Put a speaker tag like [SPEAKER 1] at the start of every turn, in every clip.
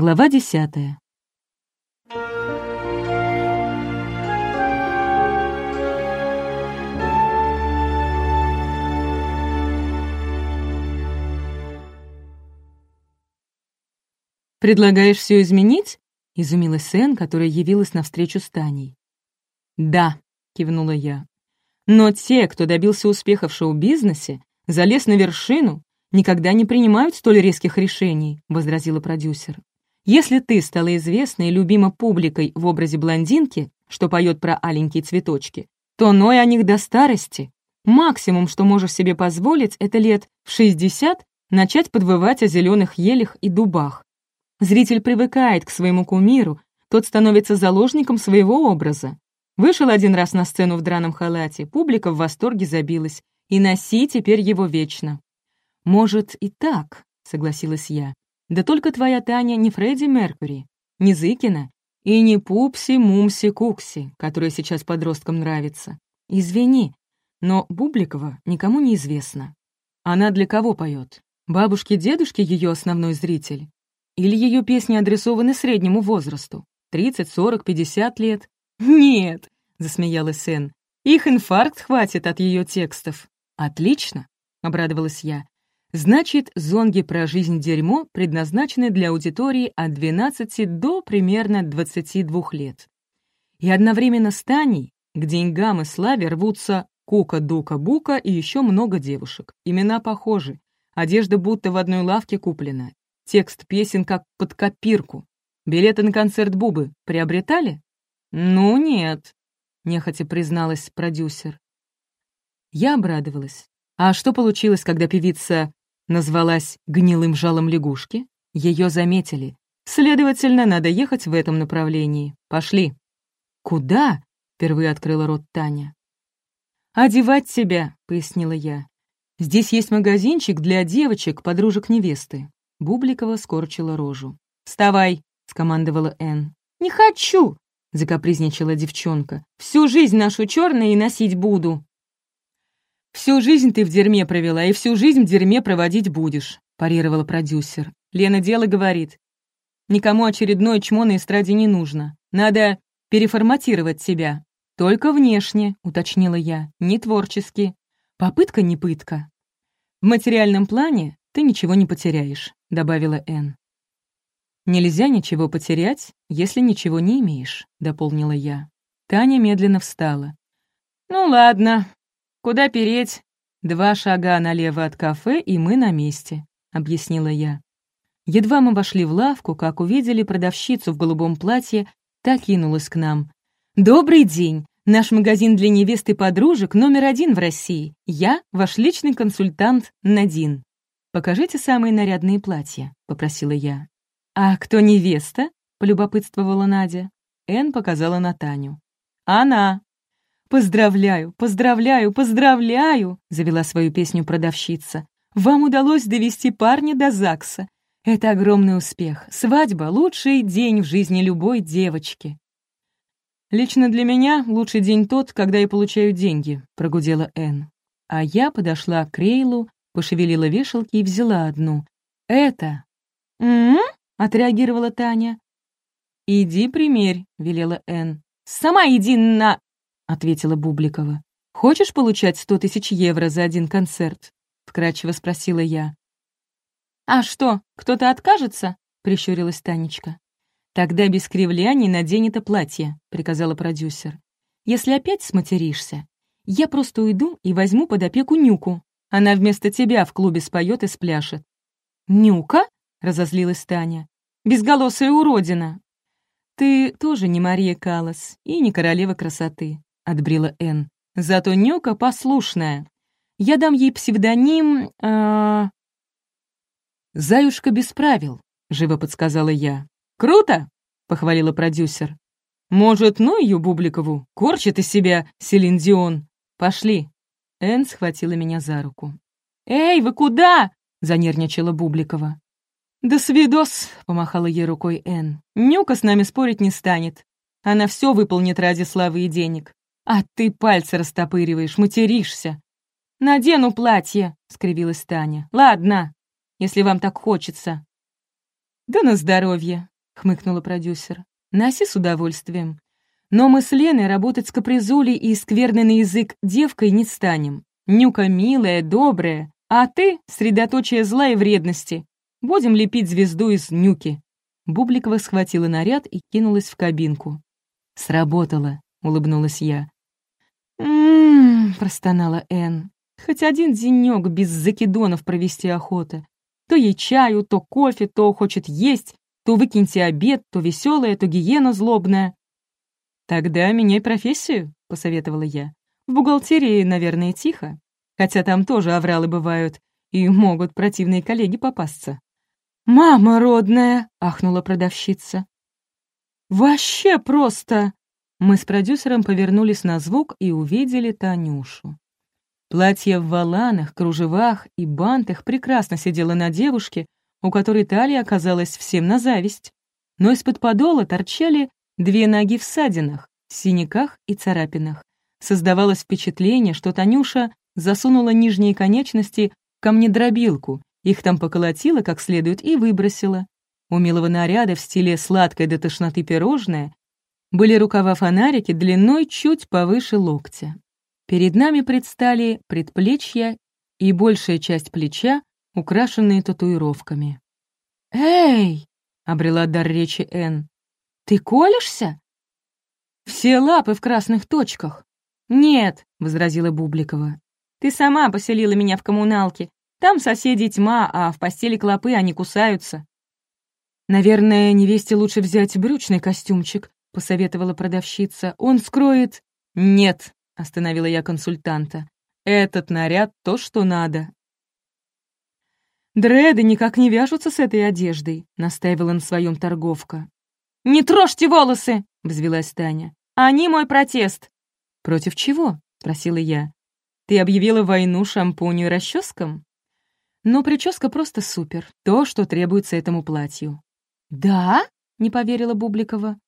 [SPEAKER 1] Глава десятая. «Предлагаешь все изменить?» — изумилась Сэн, которая явилась навстречу с Таней. «Да», — кивнула я. «Но те, кто добился успеха в шоу-бизнесе, залез на вершину, никогда не принимают столь резких решений», — возразила продюсер. «Если ты стала известной и любима публикой в образе блондинки, что поет про аленькие цветочки, то ной о них до старости. Максимум, что можешь себе позволить, это лет в 60 начать подвывать о зеленых елях и дубах. Зритель привыкает к своему кумиру, тот становится заложником своего образа. Вышел один раз на сцену в драном халате, публика в восторге забилась, и носи теперь его вечно. «Может, и так», — согласилась я. «Да только твоя Таня не Фредди Меркьюри, не Зыкина и не Пупси-Мумси-Кукси, которая сейчас подросткам нравится. Извини, но Бубликова никому не известна. Она для кого поет? Бабушке-дедушке ее основной зритель? Или ее песни адресованы среднему возрасту? 30, 40, 50 лет? Нет, засмеялась Сэн. Их инфаркт хватит от ее текстов. Отлично, обрадовалась я. Значит, зонги про жизнь дерьмо предназначены для аудитории от 12 до примерно 22 лет. И одновременно с Таней к деньгам и славе рвутся Кука, Дука, Бука и еще много девушек. Имена похожи. Одежда будто в одной лавке куплена. Текст песен как под копирку. Билеты на концерт Бубы приобретали? Ну, нет, нехотя призналась продюсер. Я обрадовалась. А что получилось, когда певица назвалась «Гнилым жалом лягушки»? Ее заметили. Следовательно, надо ехать в этом направлении. Пошли. Куда? Впервые открыла рот Таня. «Одевать себя», — пояснила я. «Здесь есть магазинчик для девочек, подружек невесты. Бубликова скорчила рожу. «Вставай!» — скомандовала Энн. «Не хочу!» — закапризничала девчонка. «Всю жизнь нашу черную и носить буду!» «Всю жизнь ты в дерьме провела, и всю жизнь в дерьме проводить будешь», — парировала продюсер. Лена дело говорит. «Никому очередное чмо на эстраде не нужно. Надо переформатировать себя. Только внешне», — уточнила я, — «не творчески. Попытка не пытка. В материальном плане ты ничего не потеряешь», — добавила Энн. «Нельзя ничего потерять, если ничего не имеешь», — дополнила я. Таня медленно встала. «Ну ладно. Куда переть? Два шага налево от кафе, и мы на месте», — объяснила я. Едва мы вошли в лавку, как увидели продавщицу в голубом платье, так кинулась к нам. «Добрый день! Наш магазин для невест и подружек номер один в России. Я — ваш личный консультант Надин». «Покажите самые нарядные платья», — попросила я. «А кто невеста?» — полюбопытствовала Надя. Эн показала на Таню. «Она!» «Поздравляю, поздравляю, поздравляю!» — завела свою песню продавщица. «Вам удалось довести парня до ЗАГСа. Это огромный успех. Свадьба — лучший день в жизни любой девочки». «Лично для меня лучший день тот, когда я получаю деньги», — прогудела Эн. А я подошла к Рейлу Пошевелила вешалки и взяла одну. «Это...» «М-м-м?» отреагировала Таня. «Иди примерь», — велела Энн. «Сама иди на...» — ответила Бубликова. «Хочешь получать сто тысяч евро за один концерт?» — вкратчиво спросила я. «А что, кто-то откажется?» — прищурилась Танечка. «Тогда без кривляний надень это платье», — приказала продюсер. «Если опять сматеришься, я просто уйду и возьму под опеку Нюку. Она вместо тебя в клубе споет и спляшет». «Нюка?» — разозлилась Таня. «Безголосая уродина!» «Ты тоже не Мария Калас и не королева красоты», — отбрила Энн. «Зато Нюка послушная. Я дам ей псевдоним... Э... «Заюшка без правил», — живо подсказала я. «Круто!» — похвалила продюсер. «Может, ну ее Бубликову? Корчит из себя Селин Дион. Пошли, Энн схватила меня за руку. «Эй, вы куда?» — занервничала Бубликова. «Да свидос!» — помахала ей рукой Энн. «Нюка с нами спорить не станет. Она все выполнит ради славы и денег. А ты пальцы растопыриваешь, материшься». «Надену платье», — скривилась Таня. «Ладно, если вам так хочется». «Да на здоровье», — хмыкнула продюсер. «Носи с удовольствием. Но мы с Леной работать с капризулей и скверный на язык девкой не станем. Нюка милая, добрая, а ты — средоточие зла и вредности. Будем лепить звезду из нюки». Бубликова схватила наряд и кинулась в кабинку. «Сработало», — улыбнулась я. «М-м-м», простонала Энн. «Хоть один денёк без закидонов провести охота. То ей чаю, то кофе, то хочет есть, то выкиньте обед, то веселая, то гиена злобная». «Тогда меняй профессию», — посоветовала я. «В бухгалтерии, наверное, тихо, хотя там тоже авралы бывают, и могут противные коллеги попасться». «Мама родная!» — ахнула продавщица. «Вообще просто!» Мы с продюсером повернулись на звук и увидели Танюшу. Платье в воланах, кружевах и бантах прекрасно сидело на девушке, у которой талия оказалась всем на зависть. Но из-под подола торчали две ноги в садинах, синяках и царапинах. Создавалось впечатление, что Танюша засунула нижние конечности в камнедробилку, их там поколотила как следует и выбросила. У милого наряда в стиле сладкой до тошноты пирожное были рукава-фонарики длиной чуть повыше локтя. Перед нами предстали предплечья и большая часть плеча, украшенные татуировками. «Эй!» — обрела дар речи Энн. «Ты колешься?» «Все лапы в красных точках». «Нет», — возразила Бубликова. «Ты сама поселила меня в коммуналке. Там соседи тьма, а в постели клопы они кусаются». «Наверное, невесте лучше взять брючный костюмчик», — посоветовала продавщица. «Он скроет...» «Нет», — остановила я консультанта. «Этот наряд — то, что надо». «Дреды никак не вяжутся с этой одеждой», — настаивала на своем торговка. «Не трожьте волосы!» — взвелась Таня. «Они мой протест!» «Против чего?» — спросила я. «Ты объявила войну шампуню и расческам?» Но прическа просто супер, то, что требуется этому платью. «Да?» — не поверила Бубликова.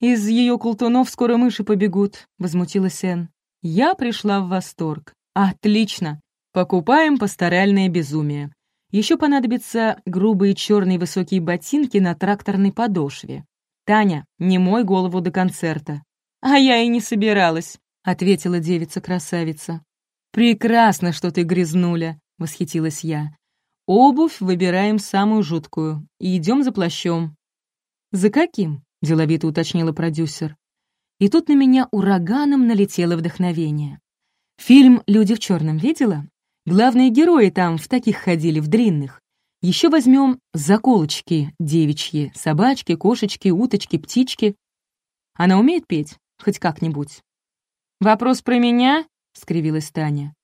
[SPEAKER 1] «Из ее култунов скоро мыши побегут», — возмутилась Энн. Я пришла в восторг. «Отлично! Покупаем пасторальное безумие. Еще понадобятся грубые черные высокие ботинки на тракторной подошве. Таня, не мой голову до концерта». «А я и не собиралась», — ответила девица-красавица. «Прекрасно, что ты грязнуля», — восхитилась я. «Обувь выбираем самую жуткую и идем за плащом». «За каким?» — деловито уточнила продюсер. И тут на меня ураганом налетело вдохновение. Фильм «Люди в черном» видела? Главные герои там в таких ходили, в длинных. Еще возьмем заколочки девичьи, собачки, кошечки, уточки, птички. Она умеет петь? Хоть как-нибудь? «Вопрос про меня?» — скривилась Таня.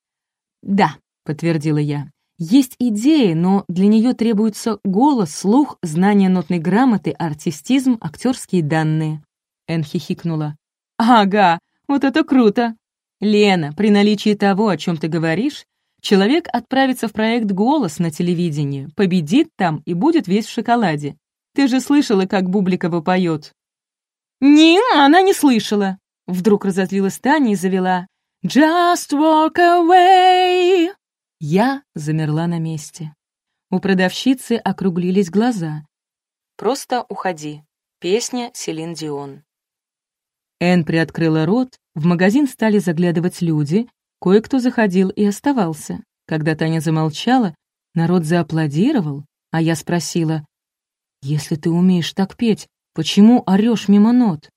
[SPEAKER 1] «Да», — подтвердила я. Есть идея, но для нее требуется голос, слух, знание нотной грамоты, артистизм, актерские данные. Эн хихикнула. «Ага, вот это круто!» «Лена, при наличии того, о чем ты говоришь, человек отправится в проект «Голос» на телевидении, победит там и будет весь в шоколаде. Ты же слышала, как Бубликова поет?» «Не, она не слышала!» Вдруг разозлилась Таня и завела «Just walk away!» Я замерла на месте. У продавщицы округлились глаза. «Просто уходи». Песня Селин Дион. Эн приоткрыла рот, в магазин стали заглядывать люди, кое-кто заходил и оставался. Когда Таня замолчала, народ зааплодировал, а я спросила, «Если ты умеешь так петь, почему орёшь мимо нот?»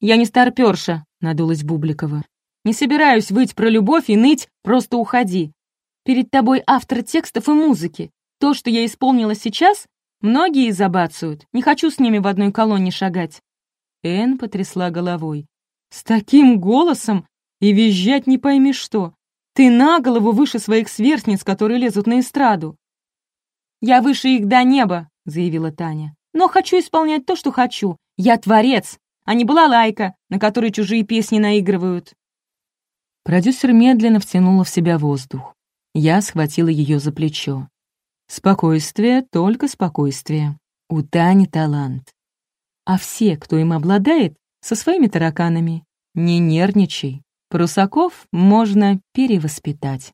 [SPEAKER 1] «Я не старпёрша», — надулась Бубликова. «Не собираюсь выть про любовь и ныть, просто уходи. Перед тобой автор текстов и музыки. То, что я исполнила сейчас, многие забацают. Не хочу с ними в одной колонне шагать». Эн потрясла головой. «С таким голосом и визжать не пойми что. Ты на голову выше своих сверстниц, которые лезут на эстраду». «Я выше их до неба», — заявила Таня. «Но хочу исполнять то, что хочу. Я творец, а не была лайка, на которой чужие песни наигрывают». Продюсер медленно втянула в себя воздух. Я схватила ее за плечо. Спокойствие, только спокойствие. У Тани талант. А все, кто им обладает, со своими тараканами. Не нервничай. Прусаков можно перевоспитать.